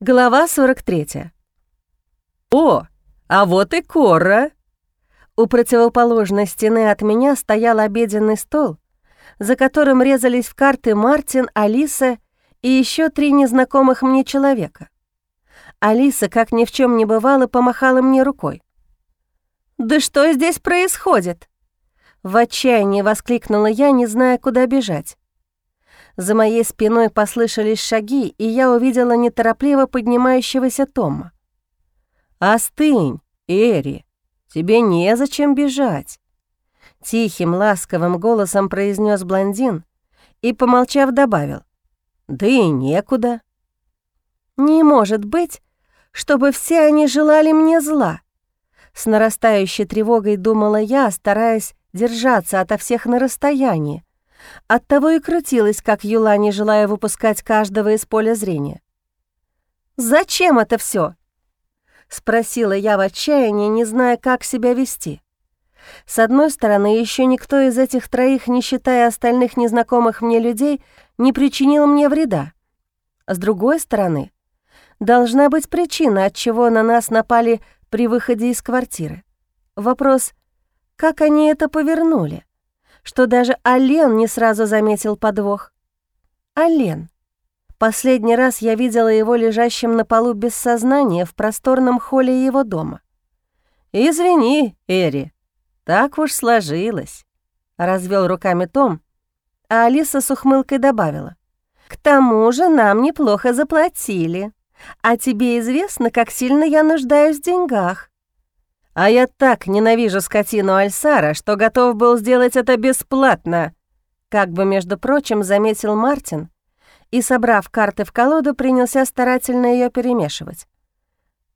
Глава 43. «О, а вот и Кора!» У противоположной стены от меня стоял обеденный стол, за которым резались в карты Мартин, Алиса и еще три незнакомых мне человека. Алиса, как ни в чем не бывало, помахала мне рукой. «Да что здесь происходит?» В отчаянии воскликнула я, не зная, куда бежать. За моей спиной послышались шаги, и я увидела неторопливо поднимающегося Тома. «Остынь, Эри, тебе незачем бежать», — тихим, ласковым голосом произнес блондин и, помолчав, добавил. «Да и некуда». «Не может быть, чтобы все они желали мне зла», — с нарастающей тревогой думала я, стараясь держаться ото всех на расстоянии, Оттого и крутилась, как юла, не желая выпускать каждого из поля зрения. «Зачем это все? спросила я в отчаянии, не зная, как себя вести. С одной стороны, еще никто из этих троих, не считая остальных незнакомых мне людей, не причинил мне вреда. С другой стороны, должна быть причина, от чего на нас напали при выходе из квартиры. Вопрос, как они это повернули? Что даже Ален не сразу заметил подвох. Ален. Последний раз я видела его лежащим на полу без сознания в просторном холле его дома. «Извини, Эри, так уж сложилось», — развел руками Том, а Алиса с ухмылкой добавила. «К тому же нам неплохо заплатили, а тебе известно, как сильно я нуждаюсь в деньгах». А я так ненавижу скотину Альсара, что готов был сделать это бесплатно. Как бы, между прочим, заметил Мартин и, собрав карты в колоду, принялся старательно ее перемешивать.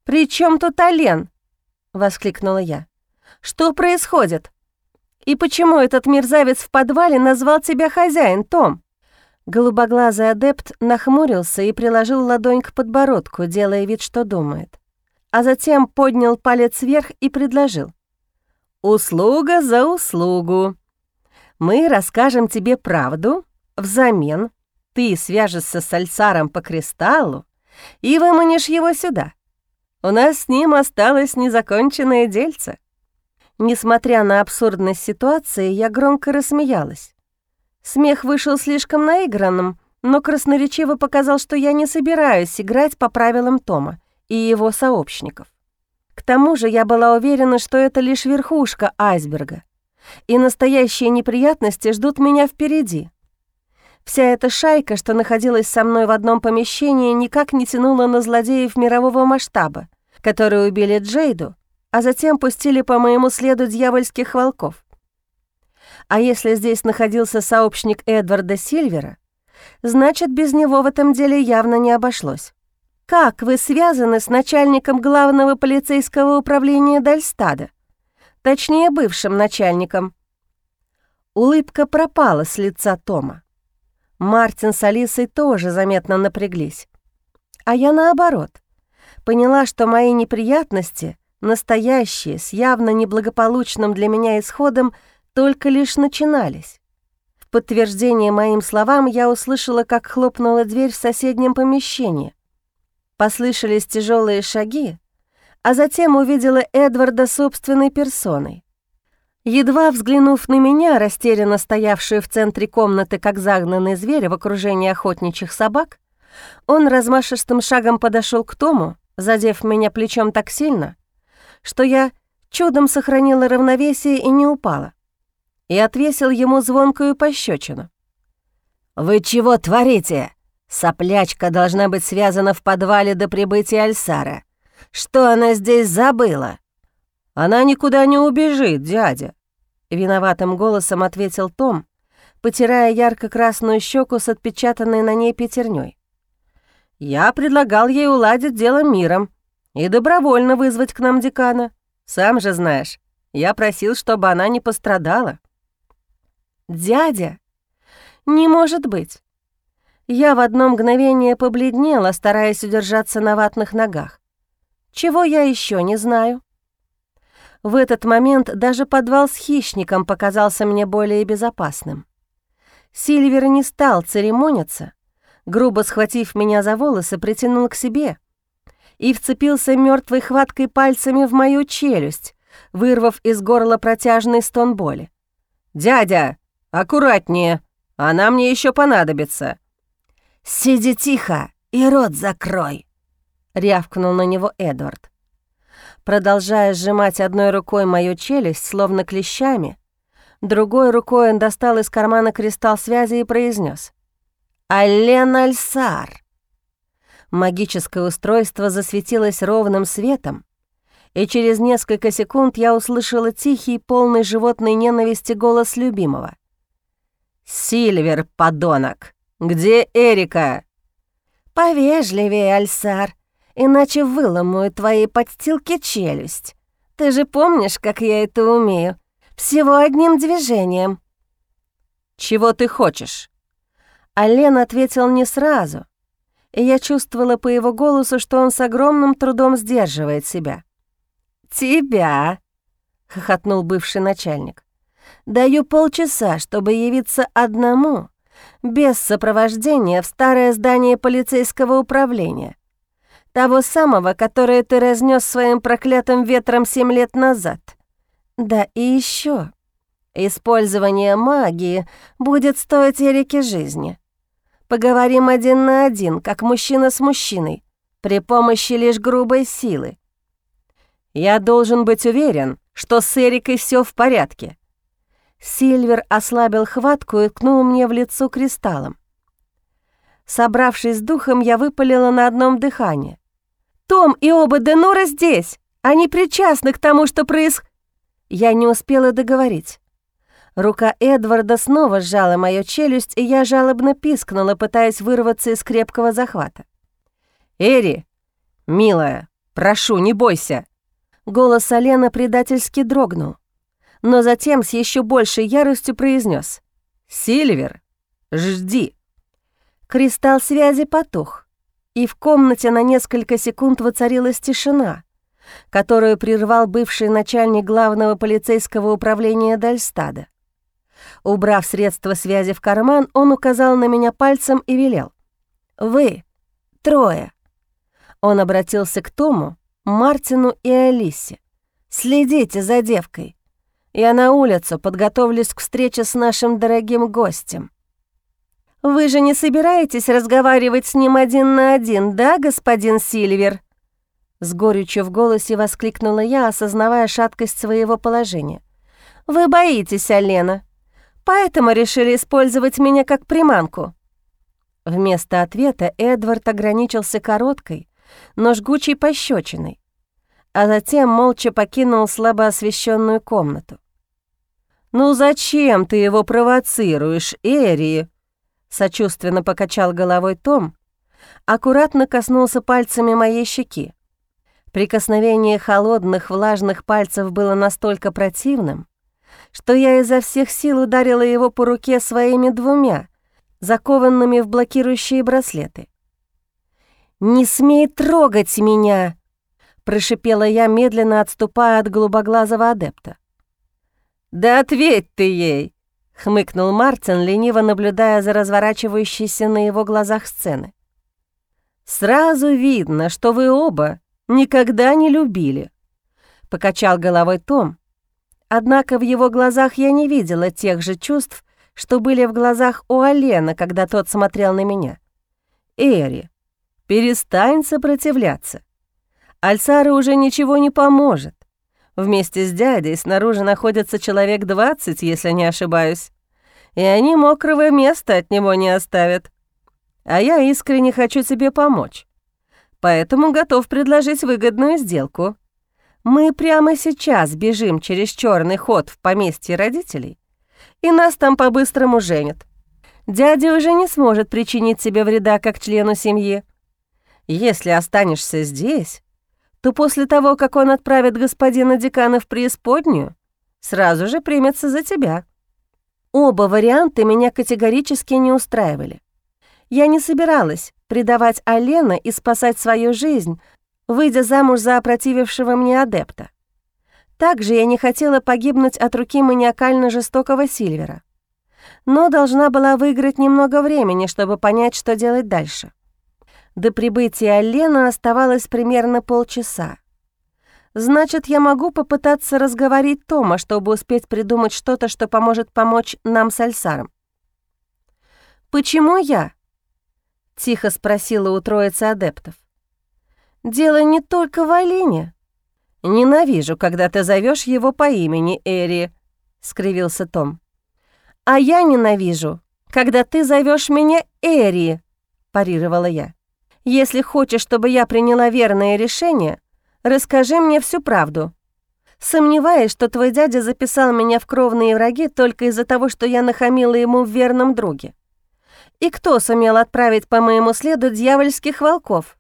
«При чем тут Ален?» — воскликнула я. «Что происходит? И почему этот мерзавец в подвале назвал тебя хозяин, Том?» Голубоглазый адепт нахмурился и приложил ладонь к подбородку, делая вид, что думает а затем поднял палец вверх и предложил. «Услуга за услугу. Мы расскажем тебе правду, взамен ты свяжешься с Альсаром по кристаллу и выманишь его сюда. У нас с ним осталось незаконченное дельце». Несмотря на абсурдность ситуации, я громко рассмеялась. Смех вышел слишком наигранным, но красноречиво показал, что я не собираюсь играть по правилам Тома и его сообщников. К тому же я была уверена, что это лишь верхушка айсберга, и настоящие неприятности ждут меня впереди. Вся эта шайка, что находилась со мной в одном помещении, никак не тянула на злодеев мирового масштаба, которые убили Джейду, а затем пустили по моему следу дьявольских волков. А если здесь находился сообщник Эдварда Сильвера, значит, без него в этом деле явно не обошлось. Как вы связаны с начальником главного полицейского управления Дальстада? Точнее, бывшим начальником. Улыбка пропала с лица Тома. Мартин с Алисой тоже заметно напряглись. А я наоборот. Поняла, что мои неприятности, настоящие, с явно неблагополучным для меня исходом, только лишь начинались. В подтверждение моим словам я услышала, как хлопнула дверь в соседнем помещении, Послышались тяжелые шаги, а затем увидела Эдварда собственной персоной. Едва взглянув на меня, растерянно стоявшую в центре комнаты, как загнанный зверь в окружении охотничьих собак, он размашистым шагом подошел к Тому, задев меня плечом так сильно, что я чудом сохранила равновесие и не упала, и отвесил ему звонкую пощечину. «Вы чего творите?» Соплячка должна быть связана в подвале до прибытия Альсара. Что она здесь забыла?» «Она никуда не убежит, дядя», — виноватым голосом ответил Том, потирая ярко-красную щеку с отпечатанной на ней пятерней. «Я предлагал ей уладить дело миром и добровольно вызвать к нам декана. Сам же знаешь, я просил, чтобы она не пострадала». «Дядя? Не может быть. Я в одно мгновение побледнела, стараясь удержаться на ватных ногах. Чего я еще не знаю? В этот момент даже подвал с хищником показался мне более безопасным. Сильвер не стал церемониться, грубо схватив меня за волосы, притянул к себе и вцепился мертвой хваткой пальцами в мою челюсть, вырвав из горла протяжный стон боли. «Дядя, аккуратнее, она мне еще понадобится». «Сиди тихо и рот закрой», — рявкнул на него Эдвард. Продолжая сжимать одной рукой мою челюсть, словно клещами, другой рукой он достал из кармана кристалл связи и произнес: «Аллен Альсар». Магическое устройство засветилось ровным светом, и через несколько секунд я услышала тихий, полный животной ненависти голос любимого. «Сильвер, подонок! Где Эрика?» «Повежливее, Альсар, иначе выломаю твоей подстилки челюсть. Ты же помнишь, как я это умею? Всего одним движением». «Чего ты хочешь?» Ален ответил не сразу, и я чувствовала по его голосу, что он с огромным трудом сдерживает себя. «Тебя!» — хохотнул бывший начальник. «Даю полчаса, чтобы явиться одному, без сопровождения в старое здание полицейского управления. Того самого, которое ты разнес своим проклятым ветром семь лет назад. Да и еще. Использование магии будет стоить Эрике жизни. Поговорим один на один, как мужчина с мужчиной, при помощи лишь грубой силы. Я должен быть уверен, что с Эрикой все в порядке. Сильвер ослабил хватку и ткнул мне в лицо кристаллом. Собравшись с духом, я выпалила на одном дыхании. «Том и оба Денора здесь! Они причастны к тому, что проис...» Я не успела договорить. Рука Эдварда снова сжала мою челюсть, и я жалобно пискнула, пытаясь вырваться из крепкого захвата. «Эри, милая, прошу, не бойся!» Голос Алена предательски дрогнул, но затем с еще большей яростью произнес: «Сильвер, жди!» Кристалл связи потух, и в комнате на несколько секунд воцарилась тишина, которую прервал бывший начальник главного полицейского управления Дальстада. Убрав средства связи в карман, он указал на меня пальцем и велел. «Вы, трое». Он обратился к Тому, Мартину и Алисе. «Следите за девкой. Я на улицу подготовлюсь к встрече с нашим дорогим гостем». «Вы же не собираетесь разговаривать с ним один на один, да, господин Сильвер?» С горечью в голосе воскликнула я, осознавая шаткость своего положения. «Вы боитесь, Алена, поэтому решили использовать меня как приманку». Вместо ответа Эдвард ограничился короткой, но жгучей пощечиной, а затем молча покинул слабо освещенную комнату. «Ну зачем ты его провоцируешь, Эри?» Сочувственно покачал головой Том, аккуратно коснулся пальцами моей щеки. Прикосновение холодных влажных пальцев было настолько противным, что я изо всех сил ударила его по руке своими двумя, закованными в блокирующие браслеты. «Не смей трогать меня!» — прошипела я, медленно отступая от голубоглазого адепта. «Да ответь ты ей!» — хмыкнул Мартин, лениво наблюдая за разворачивающейся на его глазах сцены. «Сразу видно, что вы оба никогда не любили», — покачал головой Том. Однако в его глазах я не видела тех же чувств, что были в глазах у Алена, когда тот смотрел на меня. «Эри, перестань сопротивляться. Альсару уже ничего не поможет. Вместе с дядей снаружи находится человек двадцать, если не ошибаюсь. И они мокрого места от него не оставят. А я искренне хочу тебе помочь. Поэтому готов предложить выгодную сделку. Мы прямо сейчас бежим через черный ход в поместье родителей, и нас там по-быстрому женят. Дядя уже не сможет причинить тебе вреда как члену семьи. Если останешься здесь, то после того, как он отправит господина декана в преисподнюю, сразу же примется за тебя. Оба варианта меня категорически не устраивали. Я не собиралась предавать Алена и спасать свою жизнь, выйдя замуж за опротивившего мне адепта. Также я не хотела погибнуть от руки маниакально жестокого Сильвера. Но должна была выиграть немного времени, чтобы понять, что делать дальше. До прибытия Лена оставалось примерно полчаса. Значит, я могу попытаться разговорить Тома, чтобы успеть придумать что-то, что поможет помочь нам с Альсаром. «Почему я?» — тихо спросила у троицы адептов. «Дело не только в Алине». «Ненавижу, когда ты зовешь его по имени Эри», — скривился Том. «А я ненавижу, когда ты зовешь меня Эри», — парировала я. «Если хочешь, чтобы я приняла верное решение, расскажи мне всю правду. Сомневаюсь, что твой дядя записал меня в кровные враги только из-за того, что я нахамила ему в верном друге. И кто сумел отправить по моему следу дьявольских волков?»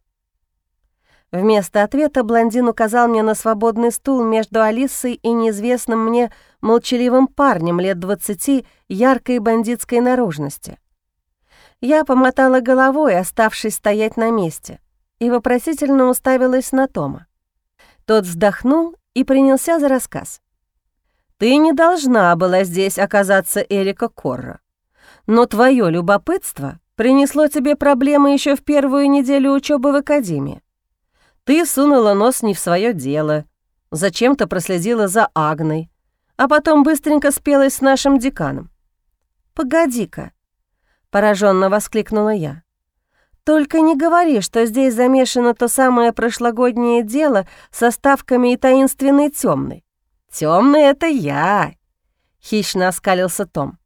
Вместо ответа блондин указал мне на свободный стул между Алисой и неизвестным мне молчаливым парнем лет двадцати яркой бандитской наружности. Я помотала головой, оставшись стоять на месте, и вопросительно уставилась на Тома. Тот вздохнул и принялся за рассказ. «Ты не должна была здесь оказаться Эрика Корра, но твое любопытство принесло тебе проблемы еще в первую неделю учебы в академии. Ты сунула нос не в свое дело, зачем-то проследила за Агной, а потом быстренько спелась с нашим деканом. «Погоди-ка», — пораженно воскликнула я. «Только не говори, что здесь замешано то самое прошлогоднее дело со ставками и таинственной темной. Темный это я!» — хищно оскалился Том.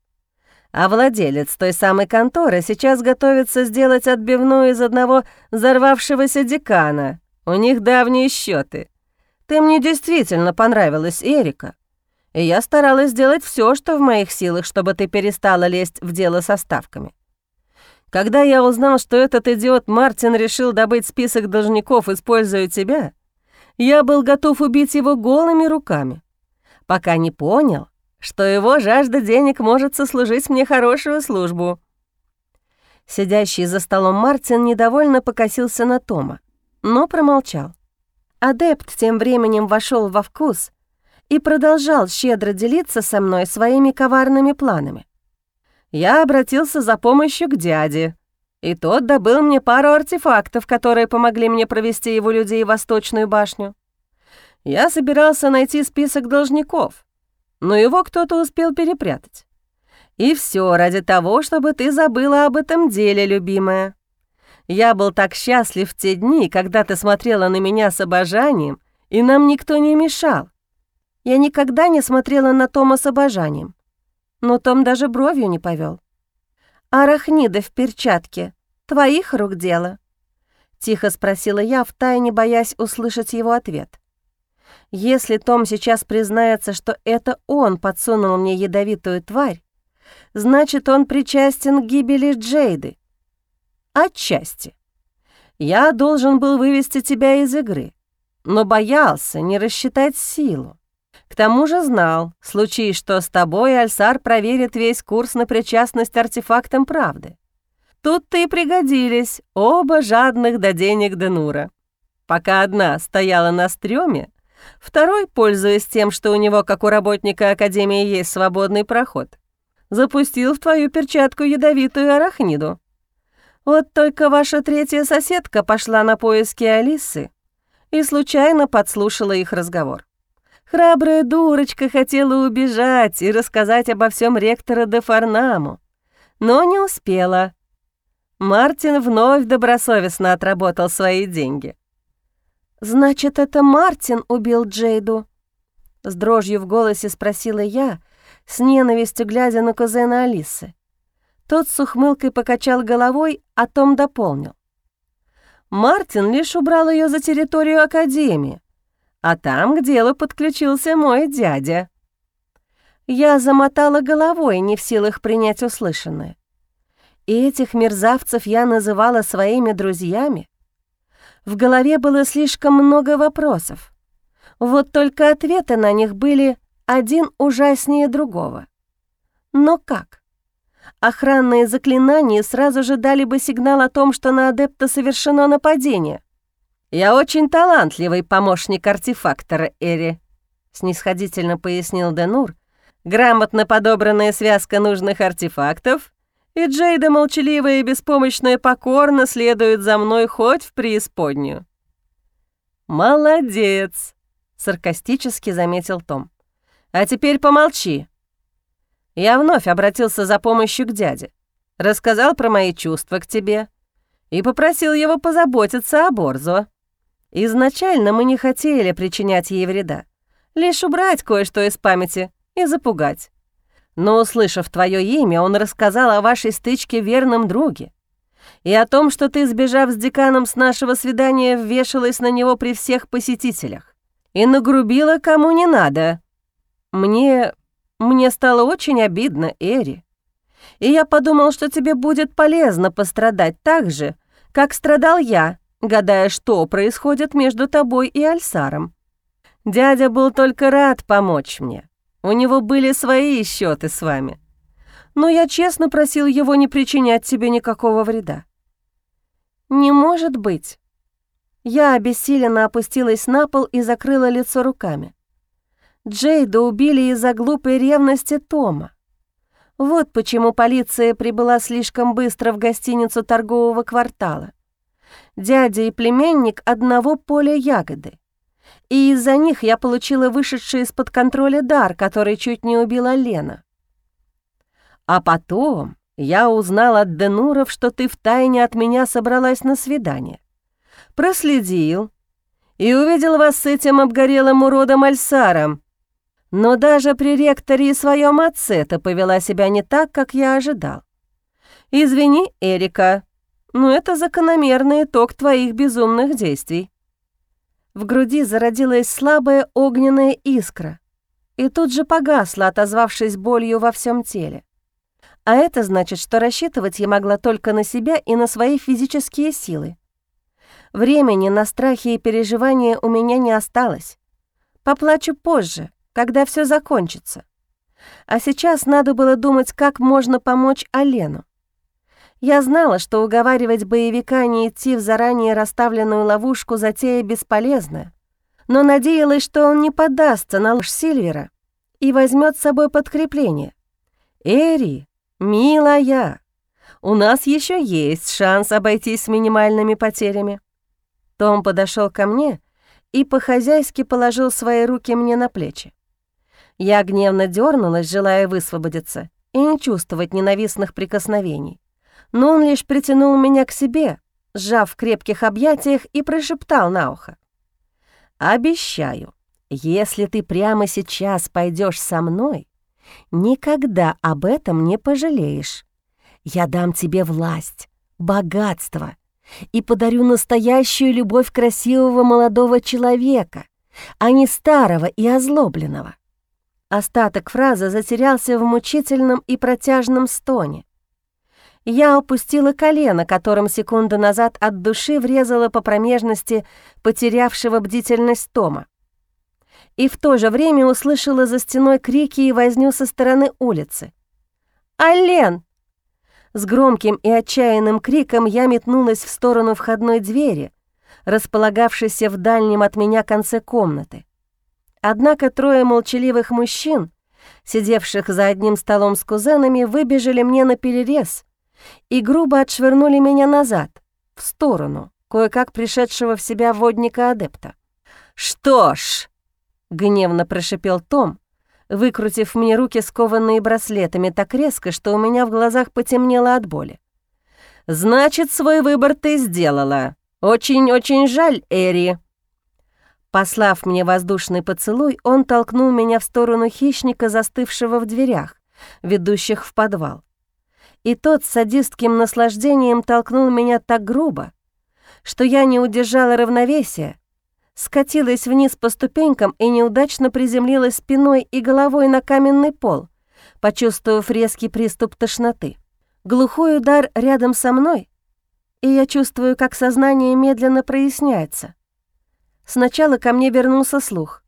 А владелец той самой конторы сейчас готовится сделать отбивную из одного взорвавшегося декана, у них давние счеты. Ты мне действительно понравилась, Эрика. И я старалась сделать все, что в моих силах, чтобы ты перестала лезть в дело со ставками. Когда я узнал, что этот идиот Мартин решил добыть список должников, используя тебя, я был готов убить его голыми руками, пока не понял, что его жажда денег может сослужить мне хорошую службу. Сидящий за столом Мартин недовольно покосился на Тома но промолчал. Адепт тем временем вошел во вкус и продолжал щедро делиться со мной своими коварными планами. Я обратился за помощью к дяде, и тот добыл мне пару артефактов, которые помогли мне провести его людей в Восточную башню. Я собирался найти список должников, но его кто-то успел перепрятать. И все ради того, чтобы ты забыла об этом деле, любимая. Я был так счастлив в те дни, когда ты смотрела на меня с обожанием, и нам никто не мешал. Я никогда не смотрела на Тома с обожанием, но Том даже бровью не повел. «Арахнида в перчатке. Твоих рук дело?» Тихо спросила я, втайне боясь услышать его ответ. Если Том сейчас признается, что это он подсунул мне ядовитую тварь, значит, он причастен к гибели Джейды. Отчасти. Я должен был вывести тебя из игры, но боялся не рассчитать силу. К тому же знал, случись что с тобой, Альсар проверит весь курс на причастность артефактам правды. Тут-то и пригодились оба жадных до денег Денура. Пока одна стояла на стреме, второй, пользуясь тем, что у него, как у работника Академии, есть свободный проход, запустил в твою перчатку ядовитую арахниду. Вот только ваша третья соседка пошла на поиски Алисы и случайно подслушала их разговор. Храбрая дурочка хотела убежать и рассказать обо всем ректора де Фарнаму, но не успела. Мартин вновь добросовестно отработал свои деньги. «Значит, это Мартин убил Джейду?» С дрожью в голосе спросила я, с ненавистью глядя на кузена Алисы. Тот с ухмылкой покачал головой, а Том дополнил. Мартин лишь убрал ее за территорию Академии, а там к делу подключился мой дядя. Я замотала головой, не в силах принять услышанное. И этих мерзавцев я называла своими друзьями. В голове было слишком много вопросов. Вот только ответы на них были один ужаснее другого. Но как? Охранные заклинания сразу же дали бы сигнал о том, что на адепта совершено нападение. «Я очень талантливый помощник артефактора, Эри», — снисходительно пояснил Денур. «Грамотно подобранная связка нужных артефактов И Джейда, молчаливая и беспомощная, покорно следует за мной хоть в преисподнюю. «Молодец!» — саркастически заметил Том. «А теперь помолчи». Я вновь обратился за помощью к дяде, рассказал про мои чувства к тебе и попросил его позаботиться о Борзо. Изначально мы не хотели причинять ей вреда, лишь убрать кое-что из памяти и запугать. Но, услышав твое имя, он рассказал о вашей стычке верном друге и о том, что ты, сбежав с деканом с нашего свидания, вешалась на него при всех посетителях и нагрубила кому не надо. Мне... мне стало очень обидно, Эри. И я подумал, что тебе будет полезно пострадать так же, как страдал я, гадая, что происходит между тобой и Альсаром. Дядя был только рад помочь мне. У него были свои счеты с вами но я честно просил его не причинять тебе никакого вреда». «Не может быть». Я обессиленно опустилась на пол и закрыла лицо руками. Джейда убили из-за глупой ревности Тома. Вот почему полиция прибыла слишком быстро в гостиницу торгового квартала. Дядя и племянник одного поля ягоды. И из-за них я получила вышедший из-под контроля дар, который чуть не убила Лена. А потом я узнал от Денуров, что ты втайне от меня собралась на свидание. Проследил и увидел вас с этим обгорелым уродом Альсаром. Но даже при ректоре и своем отце ты повела себя не так, как я ожидал. Извини, Эрика, но это закономерный итог твоих безумных действий. В груди зародилась слабая огненная искра и тут же погасла, отозвавшись болью во всем теле. А это значит, что рассчитывать я могла только на себя и на свои физические силы. Времени на страхи и переживания у меня не осталось. Поплачу позже, когда все закончится. А сейчас надо было думать, как можно помочь Алену. Я знала, что уговаривать боевика не идти в заранее расставленную ловушку затея бесполезная, но надеялась, что он не поддастся на ложь Сильвера и возьмет с собой подкрепление. Эри, «Милая, у нас еще есть шанс обойтись с минимальными потерями». Том подошел ко мне и по-хозяйски положил свои руки мне на плечи. Я гневно дернулась, желая высвободиться и не чувствовать ненавистных прикосновений. Но он лишь притянул меня к себе, сжав в крепких объятиях и прошептал на ухо. «Обещаю, если ты прямо сейчас пойдешь со мной, Никогда об этом не пожалеешь. Я дам тебе власть, богатство и подарю настоящую любовь красивого молодого человека, а не старого и озлобленного». Остаток фразы затерялся в мучительном и протяжном стоне. Я опустила колено, которым секунду назад от души врезала по промежности потерявшего бдительность Тома и в то же время услышала за стеной крики и возню со стороны улицы. «Ален!» С громким и отчаянным криком я метнулась в сторону входной двери, располагавшейся в дальнем от меня конце комнаты. Однако трое молчаливых мужчин, сидевших за одним столом с кузенами, выбежали мне на перерез и грубо отшвырнули меня назад, в сторону, кое-как пришедшего в себя водника-адепта. «Что ж», Гневно прошипел Том, выкрутив мне руки, скованные браслетами, так резко, что у меня в глазах потемнело от боли. «Значит, свой выбор ты сделала. Очень-очень жаль, Эри». Послав мне воздушный поцелуй, он толкнул меня в сторону хищника, застывшего в дверях, ведущих в подвал. И тот с садистским наслаждением толкнул меня так грубо, что я не удержала равновесия, скатилась вниз по ступенькам и неудачно приземлилась спиной и головой на каменный пол, почувствовав резкий приступ тошноты. Глухой удар рядом со мной, и я чувствую, как сознание медленно проясняется. Сначала ко мне вернулся слух.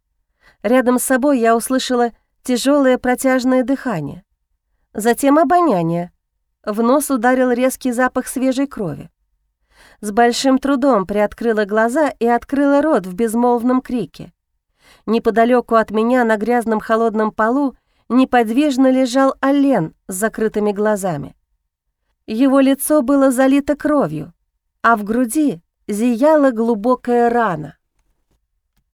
Рядом с собой я услышала тяжелое протяжное дыхание. Затем обоняние. В нос ударил резкий запах свежей крови с большим трудом приоткрыла глаза и открыла рот в безмолвном крике. Неподалеку от меня на грязном холодном полу неподвижно лежал Ален с закрытыми глазами. Его лицо было залито кровью, а в груди зияла глубокая рана.